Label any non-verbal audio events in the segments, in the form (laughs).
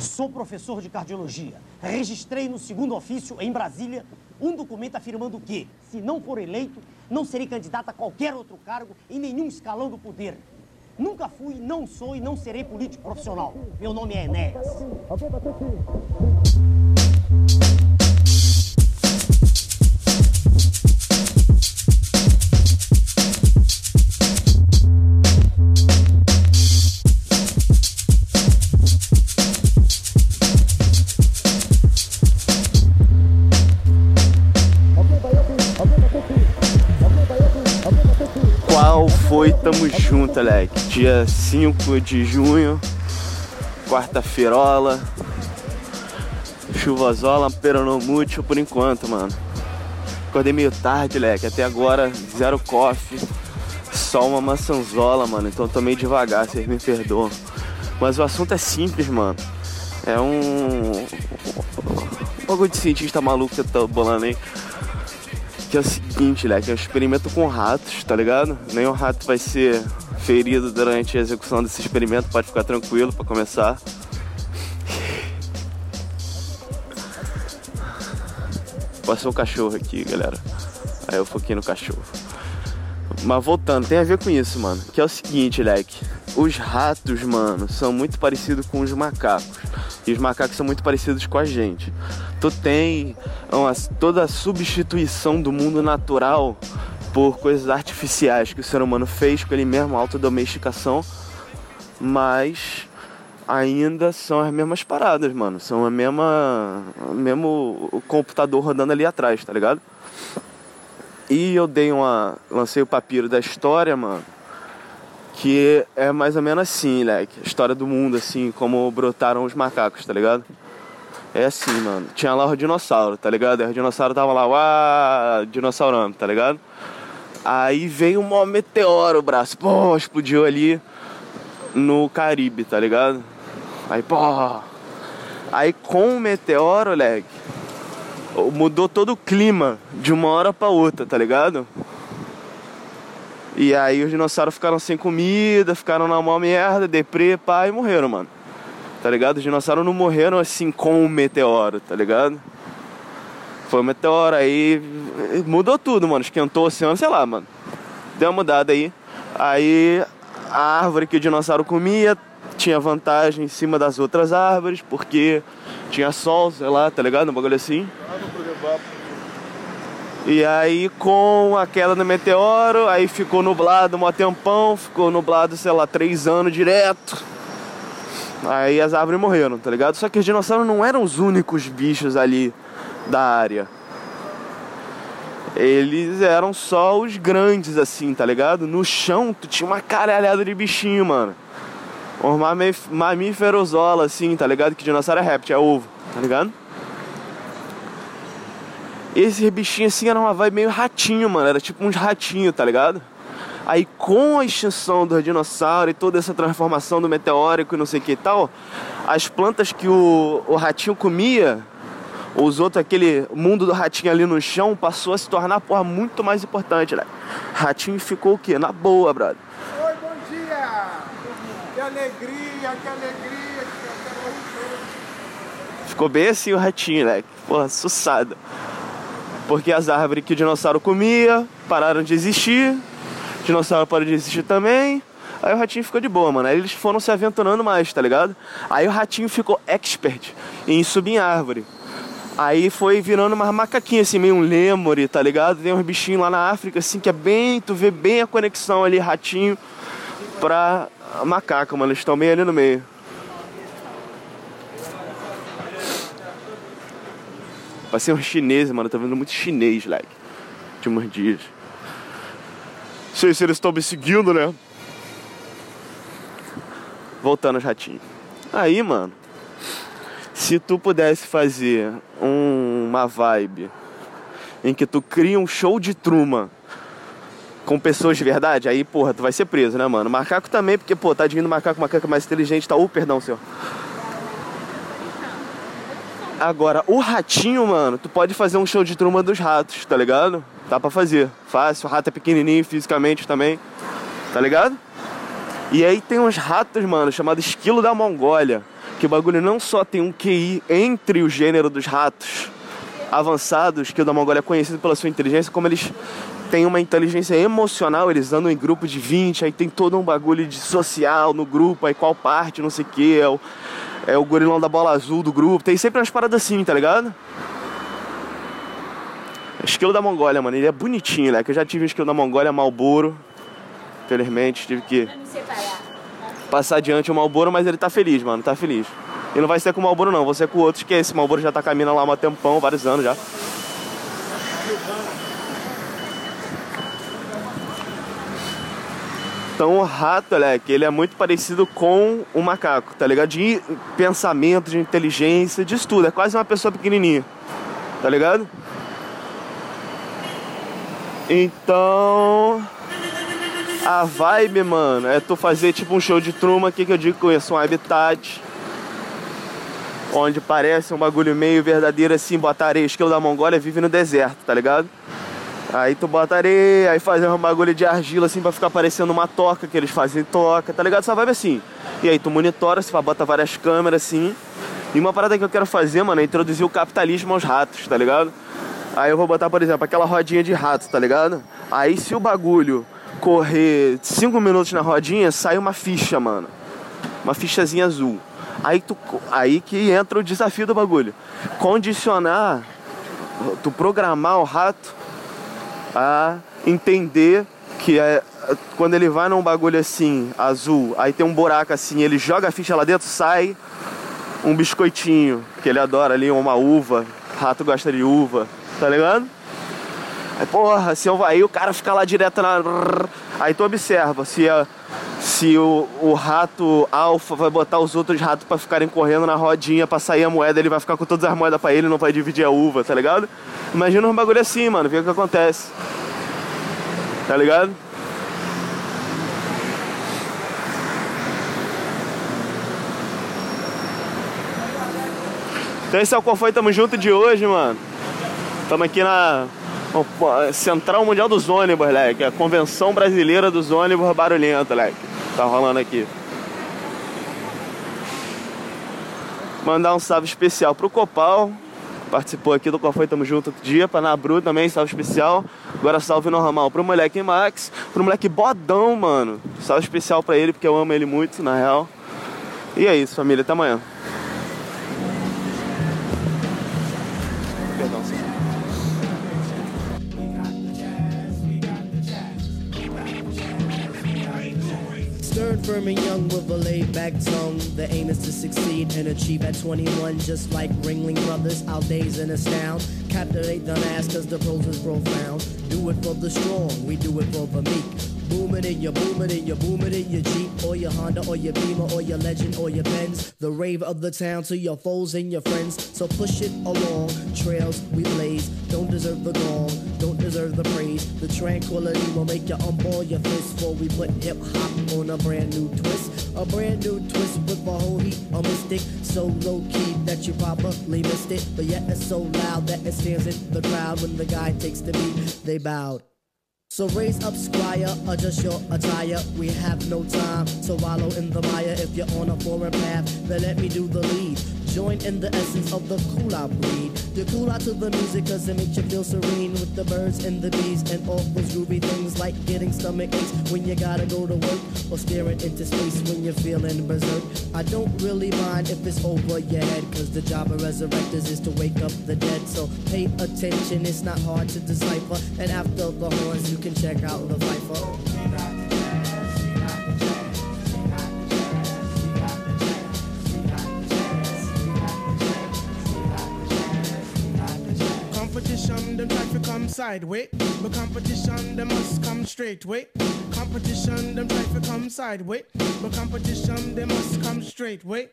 Sou professor de cardiologia. Registrei no segundo ofício, em Brasília, um documento afirmando que, se não for eleito, não serei candidato a qualquer outro cargo em nenhum escalão do poder. Nunca fui, não sou e não serei político profissional. Meu nome é Enéas. Junto, Alec. Dia 5 de junho, quarta-feirola. Chuvosola, peronomútil por enquanto, mano. Acordei meio tarde, leque. Até agora, zero coffee. Só uma maçãzola, mano. Então tô meio devagar, vocês me perdoam. Mas o assunto é simples, mano. É um. Um de cientista maluco que eu tô bolando aí. Que é o seguinte, leque. É um experimento com ratos, tá ligado? Nenhum rato vai ser ferido durante a execução desse experimento. Pode ficar tranquilo pra começar. Passou um cachorro aqui, galera. Aí eu foquei no cachorro. Mas voltando, tem a ver com isso, mano. Que é o seguinte, leque. Os ratos, mano, são muito parecidos com os macacos. E os macacos são muito parecidos com a gente. Tu tem uma, toda a substituição do mundo natural por coisas artificiais que o ser humano fez com ele mesmo, autodomesticação. Mas ainda são as mesmas paradas, mano. São a mesma. O mesmo computador rodando ali atrás, tá ligado? E eu dei uma. lancei o papiro da história, mano. Que é mais ou menos assim, leque. A história do mundo, assim, como brotaram os macacos, tá ligado? É assim, mano. Tinha lá o dinossauro, tá ligado? O dinossauro tava lá, uá, dinossaurando, tá ligado? Aí veio um meteoro, o braço, pô, explodiu ali no Caribe, tá ligado? Aí, pô. Aí com o meteoro, leg, mudou todo o clima de uma hora pra outra, tá ligado? E aí os dinossauros ficaram sem comida, ficaram na maior merda, deprê, pá, e morreram, mano. Tá ligado? Os dinossauros não morreram assim com o meteoro, tá ligado? Foi o meteoro, aí mudou tudo, mano. Esquentou o oceano, sei lá, mano. Deu uma mudada aí. Aí a árvore que o dinossauro comia tinha vantagem em cima das outras árvores, porque tinha sol, sei lá, tá ligado? Um bagulho assim. E aí com a queda do meteoro, aí ficou nublado um tempão, ficou nublado, sei lá, três anos direto. Aí as árvores morreram, tá ligado? Só que os dinossauros não eram os únicos bichos ali da área. Eles eram só os grandes, assim, tá ligado? No chão, tu tinha uma caralhada de bichinho, mano. Os mamíferozola, assim, tá ligado? Que dinossauro é réptil, é ovo, tá ligado? Esses bichinhos, assim, eram uma vibe meio ratinho, mano. Era tipo uns ratinhos, tá ligado? Aí com a extinção do dinossauro e toda essa transformação do meteórico e não sei o que e tal, as plantas que o, o ratinho comia, os outros, aquele mundo do ratinho ali no chão, passou a se tornar, porra, muito mais importante, né? Ratinho ficou o quê? Na boa, brother. Oi, bom dia! Que alegria, que alegria, Ficou bem assim o ratinho, né? Porra, suçada. Porque as árvores que o dinossauro comia pararam de existir, o dinossauro parou de existir também. Aí o ratinho ficou de boa, mano. Aí eles foram se aventurando mais, tá ligado? Aí o ratinho ficou expert em subir em árvore. Aí foi virando uma macaquinha, assim, meio um lemure, tá ligado? Tem uns bichinhos lá na África, assim, que é bem. Tu vê bem a conexão ali, ratinho pra macaco, mano. Eles estão bem ali no meio. Passei um chinês, mano. Tô vendo muito chinês, like. Últimos dias. Sei se eles estão me seguindo, né? Voltando aos ratinhos. Aí, mano. Se tu pudesse fazer um, uma vibe em que tu cria um show de truma com pessoas de verdade, aí, porra, tu vai ser preso, né, mano? Macaco também, porque, pô, tá vindo macaco, macaco mais inteligente, tá. Uh, perdão, senhor. Agora, o ratinho, mano, tu pode fazer um show de truma dos ratos, tá ligado? Dá pra fazer. Fácil, o rato é pequenininho fisicamente também, tá ligado? E aí tem uns ratos, mano, chamados esquilo da Mongólia, que o bagulho não só tem um QI entre o gênero dos ratos avançados, que o da Mongólia é conhecido pela sua inteligência, como eles têm uma inteligência emocional, eles andam em grupo de 20, aí tem todo um bagulho de social no grupo, aí qual parte, não sei o que, é o, é o gorilão da bola azul do grupo, tem sempre umas paradas assim, tá ligado? Esquilo da Mongólia, mano, ele é bonitinho, né? Que eu já tive um esquilo da Mongólia, Malboro. Infelizmente, tive que passar adiante o Malboro, mas ele tá feliz, mano, tá feliz. E não vai ser com o Malboro não, vou ser com outros, que esse Malboro já tá caminhando lá há um tempão, vários anos já. Então o rato, moleque, ele é muito parecido com o macaco, tá ligado? De pensamento, de inteligência, de tudo. É quase uma pessoa pequenininha, tá ligado? Então, a vibe, mano, é tu fazer tipo um show de truma aqui que eu digo com isso, um habitat. Onde parece um bagulho meio verdadeiro assim, botar areia. Esquilo da Mongólia vive no deserto, tá ligado? Aí tu bota areia, aí faz um bagulho de argila assim pra ficar parecendo uma toca que eles fazem toca, tá ligado? Essa vibe assim. E aí tu monitora, você bota várias câmeras assim. E uma parada que eu quero fazer, mano, é introduzir o capitalismo aos ratos, tá ligado? Aí eu vou botar, por exemplo, aquela rodinha de rato, tá ligado? Aí se o bagulho correr 5 minutos na rodinha, sai uma ficha, mano. Uma fichazinha azul. Aí, tu, aí que entra o desafio do bagulho. Condicionar, tu programar o rato a entender que é, quando ele vai num bagulho assim, azul, aí tem um buraco assim, ele joga a ficha lá dentro, sai um biscoitinho, que ele adora ali, uma uva. Rato gosta de uva tá ligado? Aí, porra, se eu, aí o cara fica lá direto na. Aí tu observa se, a, se o, o rato alfa vai botar os outros ratos para ficarem correndo na rodinha pra sair a moeda, ele vai ficar com todas as moedas pra ele não vai dividir a uva, tá ligado? Imagina um bagulho assim, mano, vê o que acontece. Tá ligado? Então esse é o Qual Foi Tamo Junto de hoje, mano. Estamos aqui na Central Mundial dos Ônibus, leque. A Convenção Brasileira dos Ônibus Barulhento, leque. Tá rolando aqui. Mandar um salve especial pro Copal. Participou aqui do Qual Foi Tamo Junto outro dia. Pra Nabru também, salve especial. Agora salve normal pro moleque Max. Pro moleque Bodão, mano. Salve especial pra ele, porque eu amo ele muito, na real. E é isso, família. Até amanhã. Firm and young with a laid back tongue. The aim is to succeed and achieve at 21, just like Ringling Brothers. Our days in astound. Captivate the mass cause the pros is profound. Do it for the strong, we do it for the meek. Booming in your booming in your booming in your Jeep or your Honda or your Beamer or your Legend or your Benz. The rave of the town to your foes and your friends. So push it along. Trails we blaze don't deserve the gong, don't deserve the praise. The tranquility will make you unball your fist before we put hip hop on a brand new twist. A brand new twist with a whole heap of mystic. So low key that you probably missed it. But yet it's so loud that it stands in the crowd when the guy takes the beat. They bowed. So raise up, squire, adjust your attire. We have no time to wallow in the mire. If you're on a foreign path, then let me do the lead. Join in the essence of the cool out breed. Cool out to the music cause it makes you feel serene with the birds and the bees and all those groovy things like getting stomach aches when you gotta go to work or staring into space when you're feeling berserk. I don't really mind if it's over your head cause the job of resurrectors is to wake up the dead. So pay attention, it's not hard to decipher. And after the horns, you can check out the Viper. Competition, them try to come sideways. But competition, them must come straight way. Competition, them try to come sideways. But competition, they must come straight way.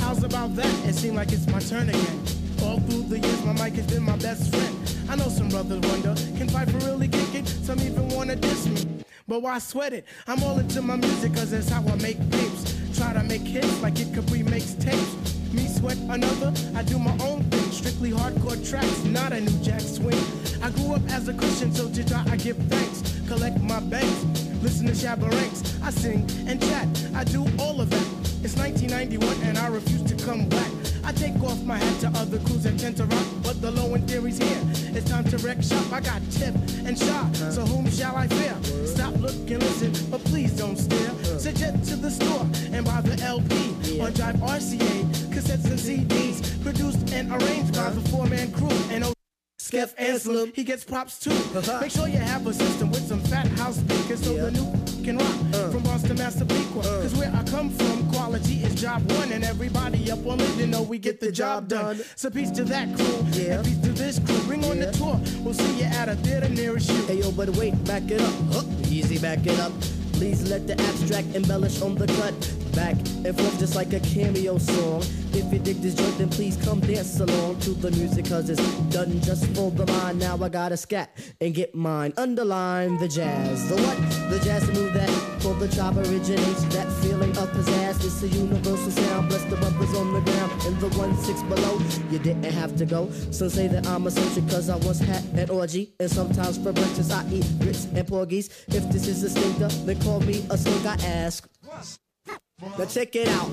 How's about that? It seems like it's my turn again. All through the years, my mic has been my best friend. I know some brothers wonder, can Piper really kick it? Some even wanna diss me. But why sweat it? I'm all into my music, cause that's how I make tapes. Try to make hits like it Capri makes tapes. Me sweat another, I do my own thing. Strictly hardcore tracks, not a new jack swing. I grew up as a Christian, so to God I give thanks. Collect my banks listen to Shabba Ranks. I sing and chat, I do all of that. It's 1991 and I refuse to come back. I take off my hat to other crews that tend to rock, but the low end theory's here. It's time to wreck shop. I got tip and shot, so whom shall I fear? Stop, look, and listen, but please don't stare. Suggest to the store and buy the LP on Drive RCA, cassettes and CDs, produced and arranged by the four-man crew and oh, Skeff Anselm, he gets props too. (laughs) Make sure you have a system with some fat house speakers so the new can rock from Boston, Massapequa. Uh. Cause where I come from, quality is job one, and everybody up on it, you know we get the job done. So peace to that crew, Yeah. and peace to this crew. Bring on the tour, we'll see you at a theater nearest you. Hey yo, but wait, back it up. Huh, easy, back it up. Please let the abstract embellish on the cut. Back and forth just like a cameo song. If you dig this joint, then please come dance along to the music, cause it's done just for the mind. Now I gotta scat and get mine. Underline the jazz. The what? The jazz move that for the job originates. That feeling of pizzazz. It's a universal sound. Bless the brothers on the ground and the one six below. You didn't have to go. Some say that I'm a soldier cause I once had an orgy. And sometimes for breakfast I eat grits and porgies. If this is a stinker, then call me a slink. I ask. Now check it out.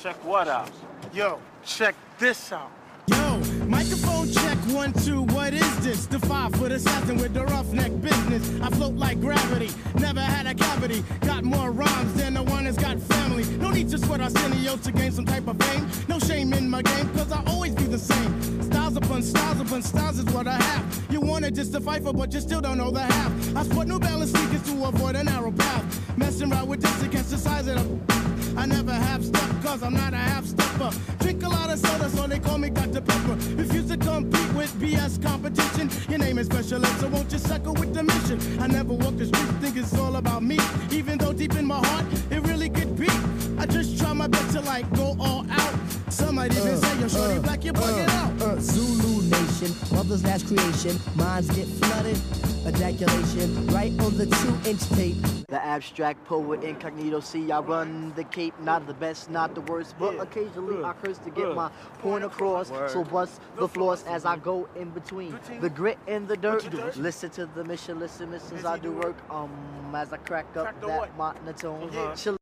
Check what out? Yo, check this out. Yo, microphone check one, two. What is this? The five foot assassin with the roughneck business. I float like gravity, never had a cavity. Got more rhymes than the one that's got family. No need to sweat Arsenio to gain some type of fame. No shame in my game, cause I always be the same. Styles upon styles upon styles is what I have. You wanna just a fighter, but you still don't know the half. I sport New Balance sneakers to avoid a narrow path. Messing around with this against the size of the. I never have step cause I'm not a half stepper. Drink a lot of soda, so they call me Dr. Pepper. Refuse to compete with BS competition. Your name is special so won't you suckle with the mission? I never walk the street, think it's all about me. Even though deep in my heart, it really could be. I just try my best to like go all out. Some might even uh, say, yo, shorty uh, black, you bug it uh, out. Uh, Zulu Nation, mother's last creation. Minds get flooded, ejaculation, right on the two inch tape. The abstract poet incognito. See, I run the cape, not the best, not the worst, but occasionally I curse to get my point across. So bust the floors as I go in between the grit and the dirt. Listen to the mission, listen, as I do work. Um, as I crack up Crack that what? monotone. Yeah. Chill